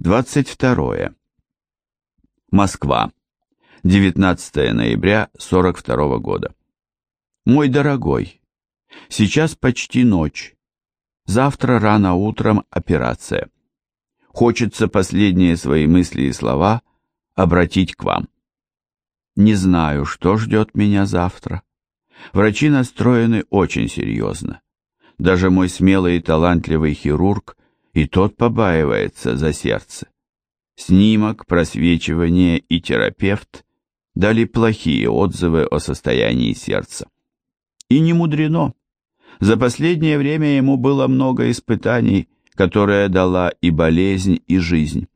22. Москва. 19 ноября 42 года. Мой дорогой, сейчас почти ночь. Завтра рано утром операция. Хочется последние свои мысли и слова обратить к вам. Не знаю, что ждет меня завтра. Врачи настроены очень серьезно. Даже мой смелый и талантливый хирург и тот побаивается за сердце. Снимок, просвечивание и терапевт дали плохие отзывы о состоянии сердца. И не мудрено. За последнее время ему было много испытаний, которые дала и болезнь, и жизнь.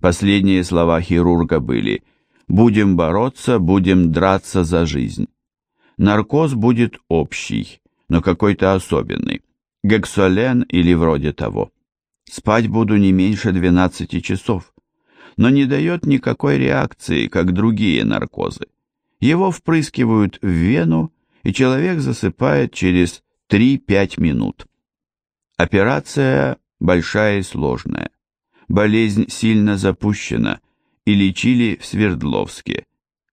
Последние слова хирурга были «Будем бороться, будем драться за жизнь». Наркоз будет общий, но какой-то особенный. Гексолен или вроде того. Спать буду не меньше 12 часов, но не дает никакой реакции, как другие наркозы. Его впрыскивают в вену, и человек засыпает через 3-5 минут. Операция большая и сложная. Болезнь сильно запущена, и лечили в Свердловске.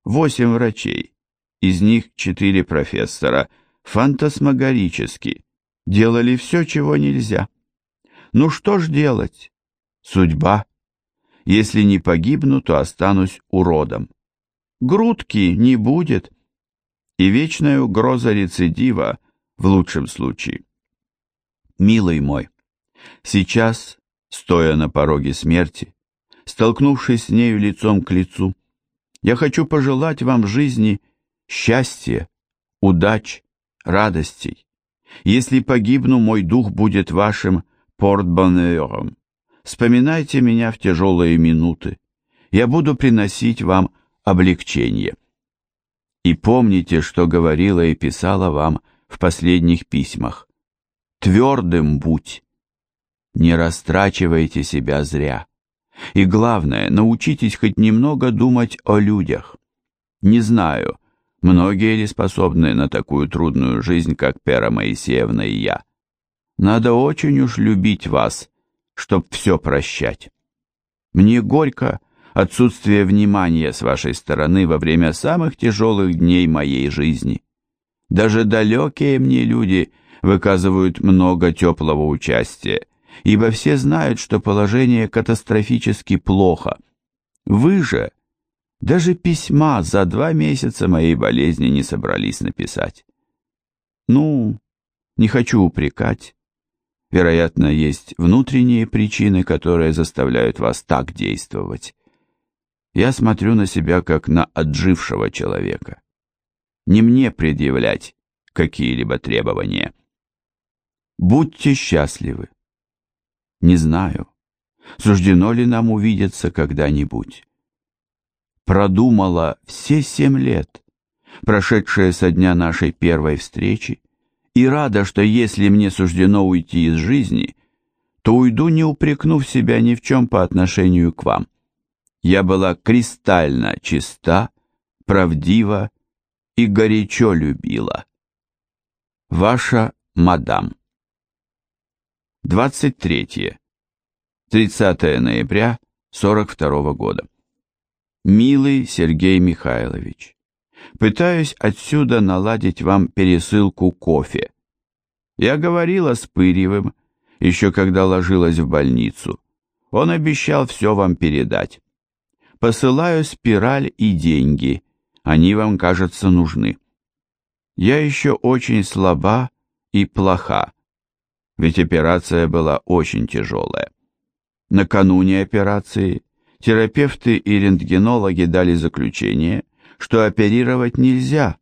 Восемь врачей, из них четыре профессора, фантасмагорически, делали все, чего нельзя. Ну что ж делать? Судьба. Если не погибну, то останусь уродом. Грудки не будет. И вечная угроза рецидива в лучшем случае. Милый мой, сейчас, стоя на пороге смерти, столкнувшись с нею лицом к лицу, я хочу пожелать вам в жизни счастья, удач, радостей. Если погибну, мой дух будет вашим портбонером. Вспоминайте меня в тяжелые минуты. Я буду приносить вам облегчение. И помните, что говорила и писала вам в последних письмах. Твердым будь. Не растрачивайте себя зря. И главное, научитесь хоть немного думать о людях. Не знаю, многие ли способны на такую трудную жизнь, как Пера Моисеевна и я. Надо очень уж любить вас, чтоб все прощать. Мне горько отсутствие внимания с вашей стороны во время самых тяжелых дней моей жизни. Даже далекие мне люди выказывают много теплого участия, ибо все знают, что положение катастрофически плохо. Вы же даже письма за два месяца моей болезни не собрались написать. Ну, не хочу упрекать, Вероятно, есть внутренние причины, которые заставляют вас так действовать. Я смотрю на себя как на отжившего человека. Не мне предъявлять какие-либо требования. Будьте счастливы. Не знаю, суждено ли нам увидеться когда-нибудь. Продумала все семь лет, прошедшие со дня нашей первой встречи, и рада, что если мне суждено уйти из жизни, то уйду, не упрекнув себя ни в чем по отношению к вам. Я была кристально чиста, правдива и горячо любила. Ваша мадам. 23. 30 ноября 42 года. Милый Сергей Михайлович, Пытаюсь отсюда наладить вам пересылку кофе. Я говорила с Пырьевым, еще когда ложилась в больницу. Он обещал все вам передать. Посылаю спираль и деньги. Они вам, кажется, нужны. Я еще очень слаба и плоха, ведь операция была очень тяжелая. Накануне операции терапевты и рентгенологи дали заключение, что оперировать нельзя,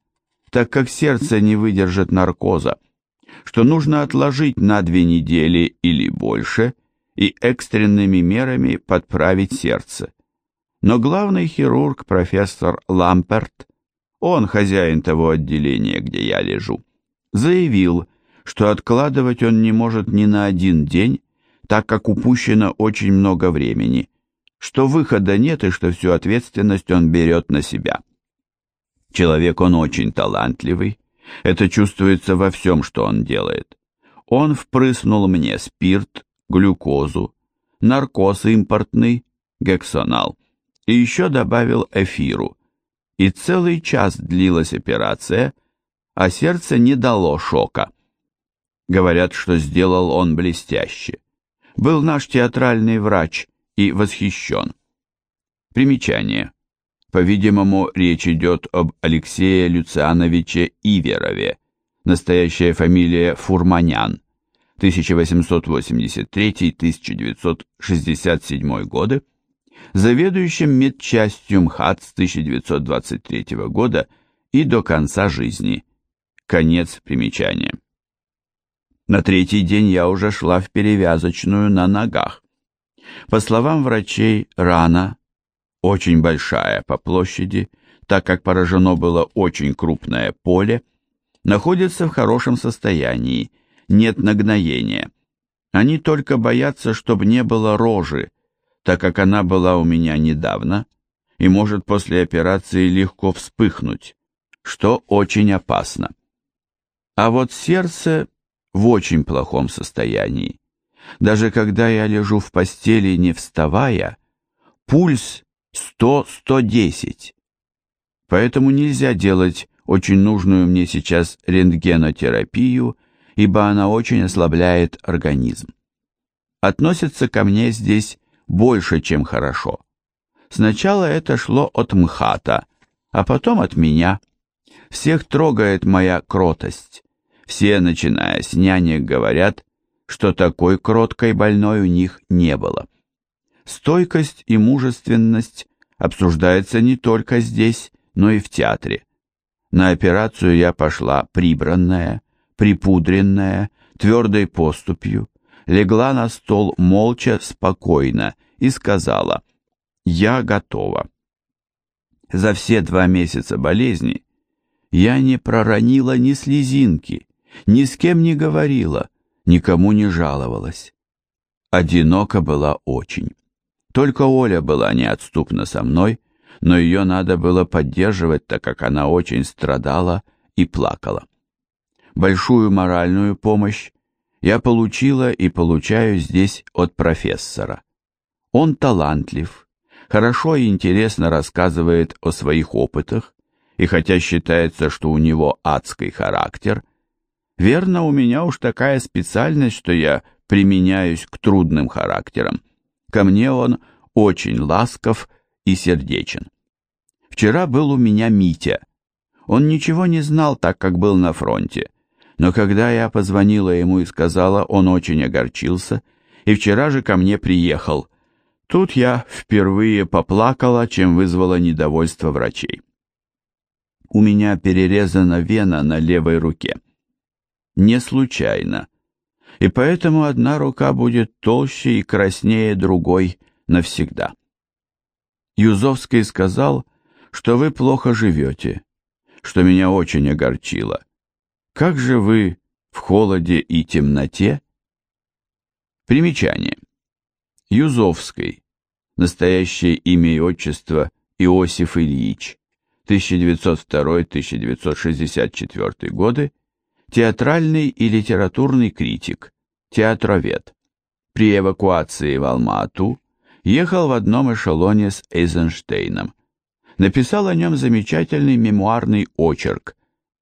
так как сердце не выдержит наркоза, что нужно отложить на две недели или больше и экстренными мерами подправить сердце. Но главный хирург, профессор Ламперт, он хозяин того отделения, где я лежу, заявил, что откладывать он не может ни на один день, так как упущено очень много времени, что выхода нет и что всю ответственность он берет на себя. Человек он очень талантливый, это чувствуется во всем, что он делает. Он впрыснул мне спирт, глюкозу, наркоз импортный, гексонал, и еще добавил эфиру. И целый час длилась операция, а сердце не дало шока. Говорят, что сделал он блестяще. Был наш театральный врач и восхищен. Примечание. По-видимому, речь идет об Алексее Люциановиче Иверове, настоящая фамилия Фурманян, 1883-1967 годы, заведующим медчастью МХАТ с 1923 года и до конца жизни. Конец примечания. На третий день я уже шла в перевязочную на ногах. По словам врачей, рана, очень большая по площади, так как поражено было очень крупное поле, находится в хорошем состоянии, нет нагноения. Они только боятся, чтобы не было рожи, так как она была у меня недавно и может после операции легко вспыхнуть, что очень опасно. А вот сердце в очень плохом состоянии. Даже когда я лежу в постели, не вставая, пульс 100-110. Поэтому нельзя делать очень нужную мне сейчас рентгенотерапию, ибо она очень ослабляет организм. Относятся ко мне здесь больше, чем хорошо. Сначала это шло от МХАТа, а потом от меня. Всех трогает моя кротость. Все, начиная с нянек, говорят, что такой кроткой больной у них не было. Стойкость и мужественность обсуждается не только здесь, но и в театре. На операцию я пошла прибранная, припудренная, твердой поступью, легла на стол молча, спокойно и сказала «Я готова». За все два месяца болезни я не проронила ни слезинки, ни с кем не говорила, никому не жаловалась. Одинока была очень. Только Оля была неотступна со мной, но ее надо было поддерживать, так как она очень страдала и плакала. Большую моральную помощь я получила и получаю здесь от профессора. Он талантлив, хорошо и интересно рассказывает о своих опытах, и хотя считается, что у него адский характер, верно, у меня уж такая специальность, что я применяюсь к трудным характерам. Ко мне он очень ласков и сердечен. Вчера был у меня Митя. Он ничего не знал, так как был на фронте. Но когда я позвонила ему и сказала, он очень огорчился, и вчера же ко мне приехал. Тут я впервые поплакала, чем вызвала недовольство врачей. У меня перерезана вена на левой руке. Не случайно. И поэтому одна рука будет толще и краснее другой навсегда. Юзовский сказал, что вы плохо живете, что меня очень огорчило. Как же вы в холоде и темноте? Примечание. Юзовский. Настоящее имя и отчество Иосиф Ильич. 1902-1964 годы. Театральный и литературный критик. Театровед. При эвакуации в Алма-Ату ехал в одном эшелоне с Эйзенштейном. Написал о нем замечательный мемуарный очерк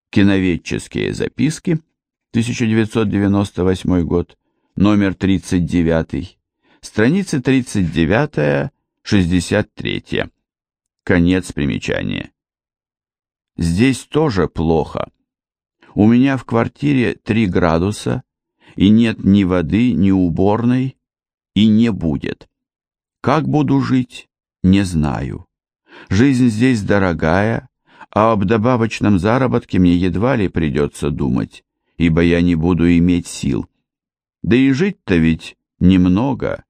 «Киноведческие записки», 1998 год, номер 39, страницы 39-63. Конец примечания. Здесь тоже плохо. У меня в квартире 3 градуса, и нет ни воды, ни уборной, и не будет. Как буду жить, не знаю. Жизнь здесь дорогая, а об добавочном заработке мне едва ли придется думать, ибо я не буду иметь сил. Да и жить-то ведь немного,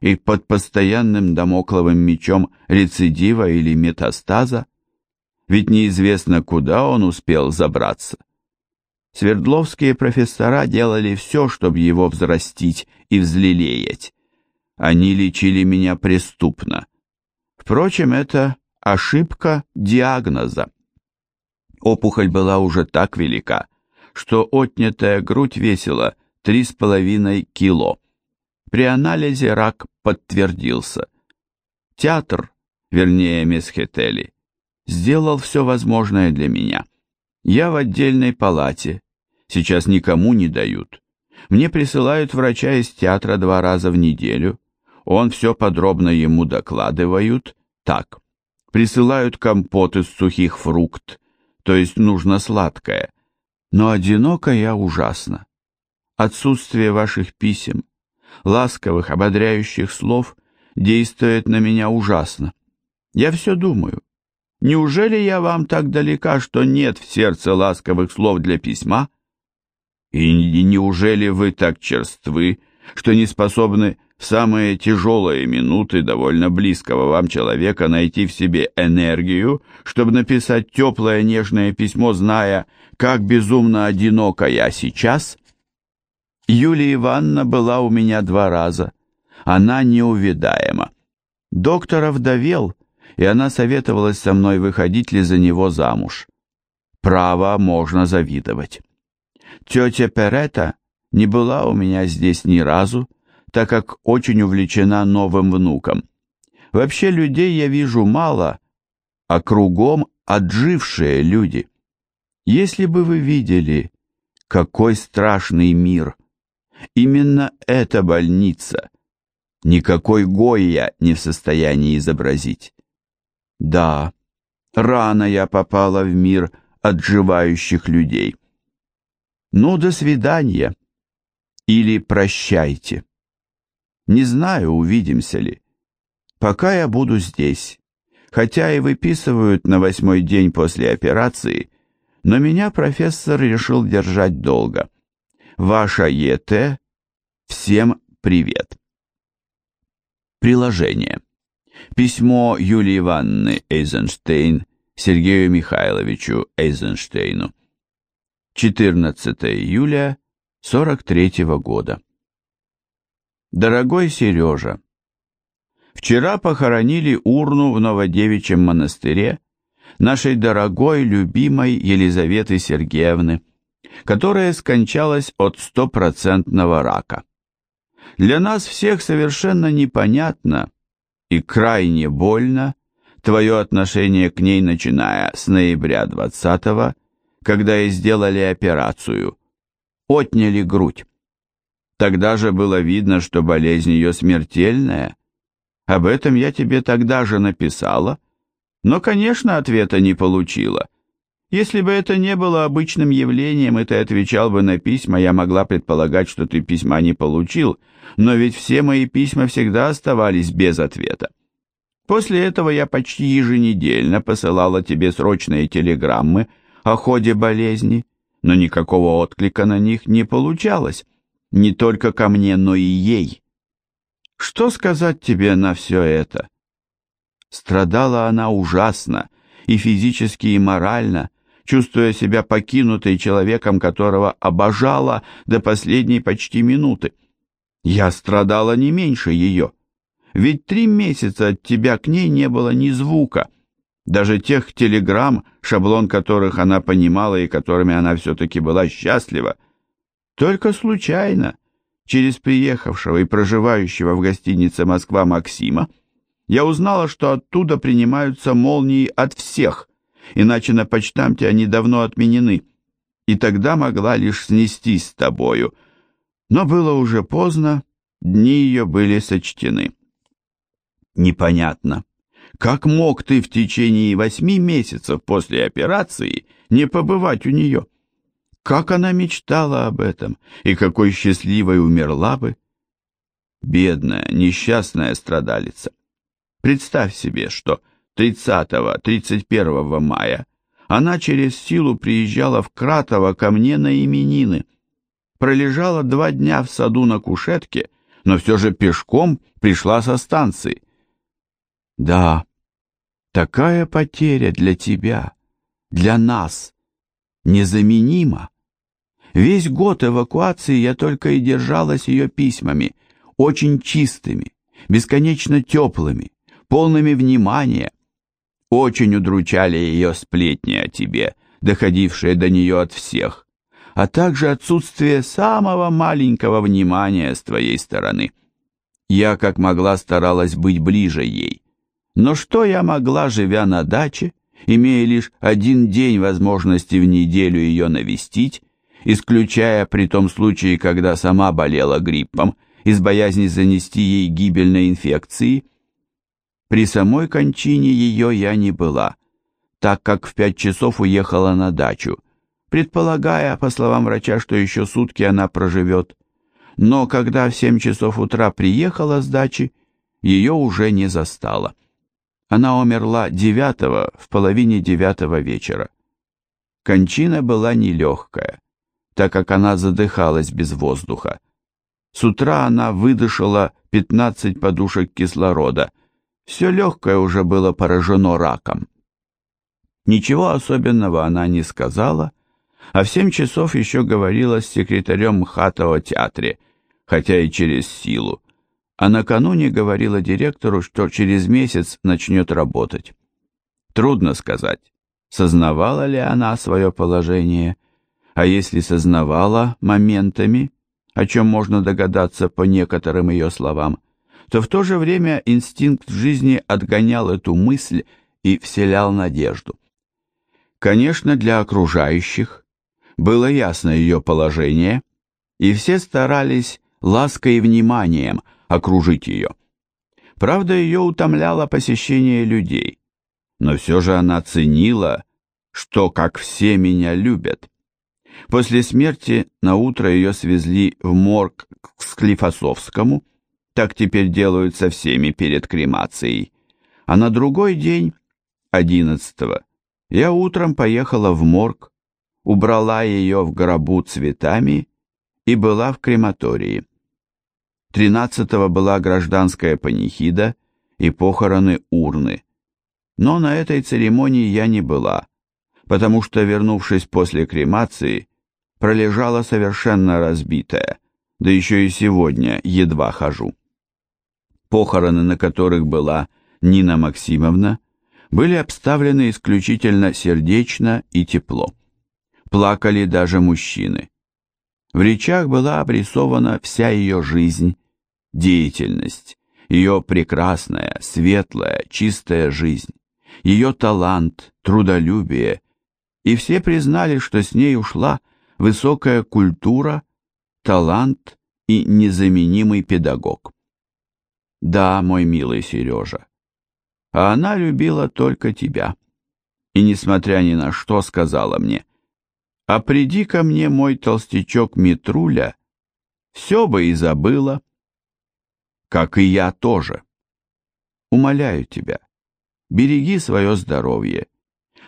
и под постоянным домокловым мечом рецидива или метастаза, ведь неизвестно, куда он успел забраться. Свердловские профессора делали все, чтобы его взрастить и взлелеять. Они лечили меня преступно. Впрочем, это ошибка диагноза. Опухоль была уже так велика, что отнятая грудь весила три с половиной кило. При анализе рак подтвердился. Театр, вернее Месхетели, сделал все возможное для меня. Я в отдельной палате, сейчас никому не дают. Мне присылают врача из театра два раза в неделю. Он все подробно ему докладывают. Так, присылают компот из сухих фрукт, то есть нужно сладкое. Но одиноко я ужасно. Отсутствие ваших писем, ласковых, ободряющих слов действует на меня ужасно. Я все думаю. Неужели я вам так далека, что нет в сердце ласковых слов для письма? И неужели вы так черствы, что не способны в самые тяжелые минуты довольно близкого вам человека найти в себе энергию, чтобы написать теплое нежное письмо, зная, как безумно одинока я сейчас? Юлия Ивановна была у меня два раза. Она неувидаема. Доктора вдовел, и она советовалась со мной, выходить ли за него замуж. Право можно завидовать. Тетя Перета не была у меня здесь ни разу, так как очень увлечена новым внуком. Вообще людей я вижу мало, а кругом отжившие люди. Если бы вы видели, какой страшный мир. Именно эта больница. Никакой Гойя не в состоянии изобразить. Да, рано я попала в мир отживающих людей. Ну, до свидания. Или прощайте. Не знаю, увидимся ли. Пока я буду здесь. Хотя и выписывают на восьмой день после операции, но меня профессор решил держать долго. Ваша ЕТ. Всем привет. Приложение. Письмо Юлии Ивановны Эйзенштейн Сергею Михайловичу Эйзенштейну. 14 июля 43 -го года. Дорогой Сережа, вчера похоронили урну в Новодевичьем монастыре нашей дорогой, любимой Елизаветы Сергеевны, которая скончалась от стопроцентного рака. Для нас всех совершенно непонятно и крайне больно твое отношение к ней, начиная с ноября 20 года, когда ей сделали операцию. Отняли грудь. Тогда же было видно, что болезнь ее смертельная. Об этом я тебе тогда же написала, но, конечно, ответа не получила. Если бы это не было обычным явлением, и ты отвечал бы на письма, я могла предполагать, что ты письма не получил, но ведь все мои письма всегда оставались без ответа. После этого я почти еженедельно посылала тебе срочные телеграммы, о ходе болезни, но никакого отклика на них не получалось, не только ко мне, но и ей. Что сказать тебе на все это? Страдала она ужасно, и физически, и морально, чувствуя себя покинутой человеком, которого обожала до последней почти минуты. Я страдала не меньше ее, ведь три месяца от тебя к ней не было ни звука, даже тех телеграмм, шаблон которых она понимала и которыми она все-таки была счастлива. Только случайно, через приехавшего и проживающего в гостинице Москва Максима, я узнала, что оттуда принимаются молнии от всех, иначе на почтамте они давно отменены, и тогда могла лишь снестись с тобою. Но было уже поздно, дни ее были сочтены. Непонятно, как мог ты в течение восьми месяцев после операции не побывать у нее? Как она мечтала об этом, и какой счастливой умерла бы? Бедная, несчастная страдалица. Представь себе, что 30-31 мая она через силу приезжала в Кратово ко мне на именины. Пролежала два дня в саду на кушетке, но все же пешком пришла со станции. Да, такая потеря для тебя, для нас, незаменима. Весь год эвакуации я только и держалась ее письмами, очень чистыми, бесконечно теплыми, полными внимания. Очень удручали ее сплетни о тебе, доходившие до нее от всех, а также отсутствие самого маленького внимания с твоей стороны. Я как могла старалась быть ближе ей. Но что я могла, живя на даче, имея лишь один день возможности в неделю ее навестить, исключая при том случае, когда сама болела гриппом, из боязни занести ей гибельной инфекции. При самой кончине ее я не была, так как в пять часов уехала на дачу, предполагая, по словам врача, что еще сутки она проживет. Но когда в семь часов утра приехала с дачи, ее уже не застала. Она умерла девятого в половине девятого вечера. Кончина была нелегкая, так как она задыхалась без воздуха. С утра она выдышала 15 подушек кислорода. Все легкое уже было поражено раком. Ничего особенного она не сказала, а в семь часов еще говорила с секретарем МХАТа о театре, хотя и через силу, а накануне говорила директору, что через месяц начнет работать. Трудно сказать, сознавала ли она свое положение, а если сознавала моментами, о чем можно догадаться по некоторым ее словам, то в то же время инстинкт жизни отгонял эту мысль и вселял надежду. Конечно, для окружающих было ясно ее положение, и все старались лаской и вниманием окружить ее. Правда, ее утомляло посещение людей, но все же она ценила, что как все меня любят. После смерти на утро ее свезли в морг к Склифосовскому, так теперь делают со всеми перед кремацией, а на другой день, одиннадцатого, я утром поехала в морг, убрала ее в гробу цветами и была в крематории. Тринадцатого была гражданская панихида и похороны урны. Но на этой церемонии я не была, потому что, вернувшись после кремации, пролежала совершенно разбитая, да еще и сегодня едва хожу. Похороны, на которых была Нина Максимовна, были обставлены исключительно сердечно и тепло. Плакали даже мужчины. В речах была обрисована вся ее жизнь, деятельность, ее прекрасная, светлая, чистая жизнь, ее талант, трудолюбие, и все признали, что с ней ушла высокая культура, талант и незаменимый педагог. Да, мой милый Сережа, а она любила только тебя. И, несмотря ни на что, сказала мне, «А приди ко мне, мой толстячок Митруля, все бы и забыла» как и я тоже. Умоляю тебя, береги свое здоровье.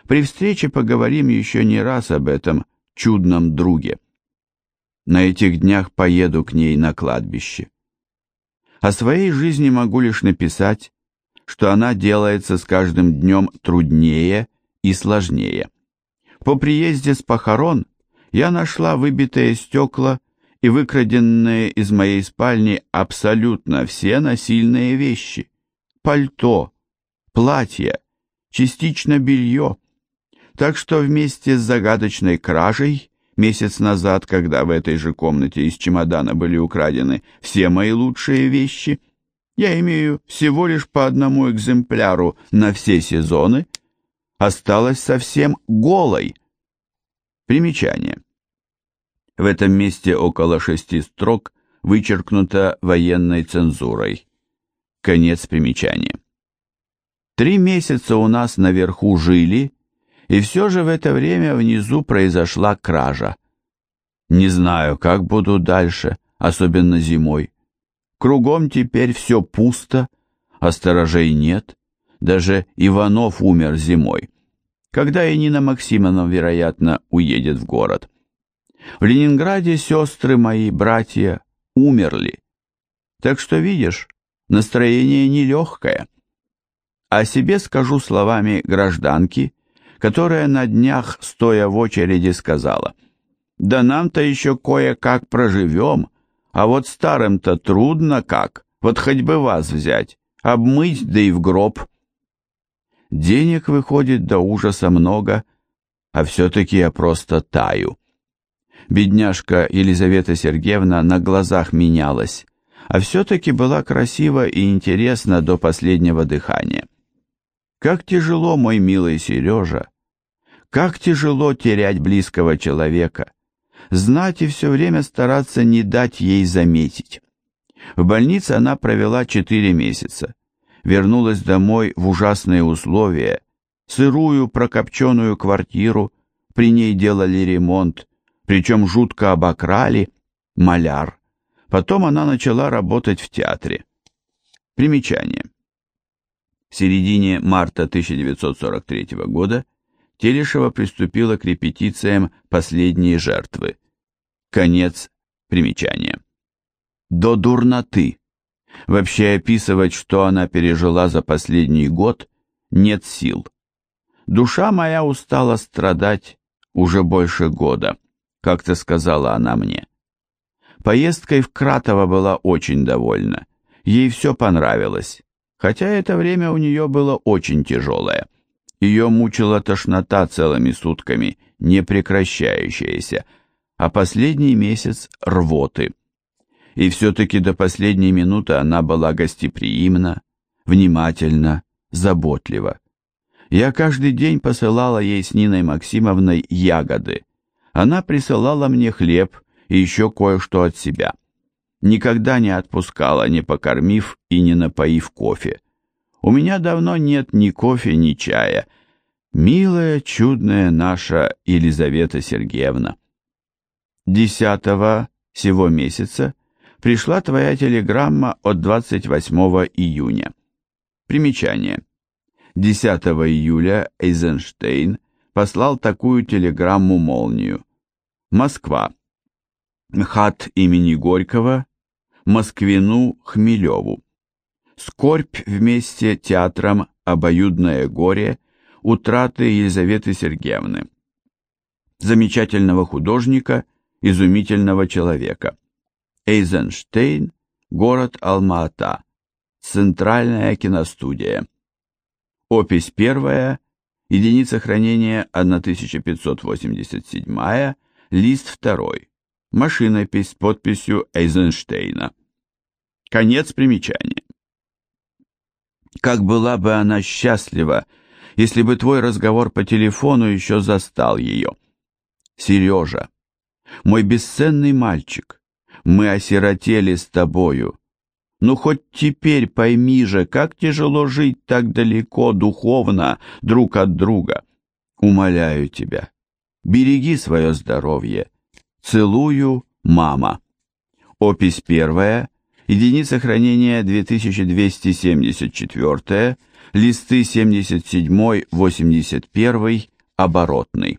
При встрече поговорим еще не раз об этом чудном друге. На этих днях поеду к ней на кладбище. О своей жизни могу лишь написать, что она делается с каждым днем труднее и сложнее. По приезде с похорон я нашла выбитые стекла и выкраденные из моей спальни абсолютно все насильные вещи. Пальто, платье, частично белье. Так что вместе с загадочной кражей месяц назад, когда в этой же комнате из чемодана были украдены все мои лучшие вещи, я имею всего лишь по одному экземпляру на все сезоны, осталась совсем голой. Примечание. В этом месте около шести строк вычеркнуто военной цензурой. Конец примечания. Три месяца у нас наверху жили, и все же в это время внизу произошла кража. Не знаю, как буду дальше, особенно зимой. Кругом теперь все пусто, а сторожей нет. Даже Иванов умер зимой, когда и Нина Максимовна, вероятно, уедет в город. В Ленинграде сестры мои, братья, умерли. Так что, видишь, настроение нелегкое. О себе скажу словами гражданки, которая на днях, стоя в очереди, сказала, «Да нам-то еще кое-как проживем, а вот старым-то трудно как, вот хоть бы вас взять, обмыть, да и в гроб». Денег выходит до ужаса много, а все-таки я просто таю. Бедняжка Елизавета Сергеевна на глазах менялась. а все-таки была красива и интересна до последнего дыхания. Как тяжело, мой милый Сережа, как тяжело терять близкого человека, знать и все время стараться не дать ей заметить. В больнице она провела четыре месяца, вернулась домой в ужасные условия, сырую прокопченную квартиру, при ней делали ремонт, причем жутко обокрали, маляр. Потом она начала работать в театре. Примечание. В середине марта 1943 года Телешева приступила к репетициям «Последние жертвы». Конец примечания. До дурноты. Вообще описывать, что она пережила за последний год, нет сил. Душа моя устала страдать уже больше года, как-то сказала она мне. Поездкой в Кратово была очень довольна. Ей все понравилось, хотя это время у нее было очень тяжелое. Ее мучила тошнота целыми сутками, не прекращающаяся, а последний месяц – рвоты. И все-таки до последней минуты она была гостеприимна, внимательна, заботлива. Я каждый день посылала ей с Ниной Максимовной ягоды. Она присылала мне хлеб и еще кое-что от себя. Никогда не отпускала, не покормив и не напоив кофе. У меня давно нет ни кофе, ни чая. Милая, чудная наша Елизавета Сергеевна. Десятого сего месяца пришла твоя телеграмма от 28 июня. Примечание. 10 июля Эйзенштейн послал такую телеграмму-молнию. Москва МХАТ имени Горького, Москвину Хмелеву. Скорбь вместе театром «Обоюдное горе» утраты Елизаветы Сергеевны. Замечательного художника, изумительного человека. Эйзенштейн, город Алма-Ата. Центральная киностудия. Опись первая, единица хранения 1587, лист второй машинопись с подписью Эйзенштейна. Конец примечания. Как была бы она счастлива, если бы твой разговор по телефону еще застал ее. Сережа, мой бесценный мальчик, мы осиротели с тобою. Ну хоть теперь пойми же, как тяжело жить так далеко духовно друг от друга. Умоляю тебя, береги свое здоровье Целую, мама. Опись первая, единица хранения 2274, листы 77-81, оборотный.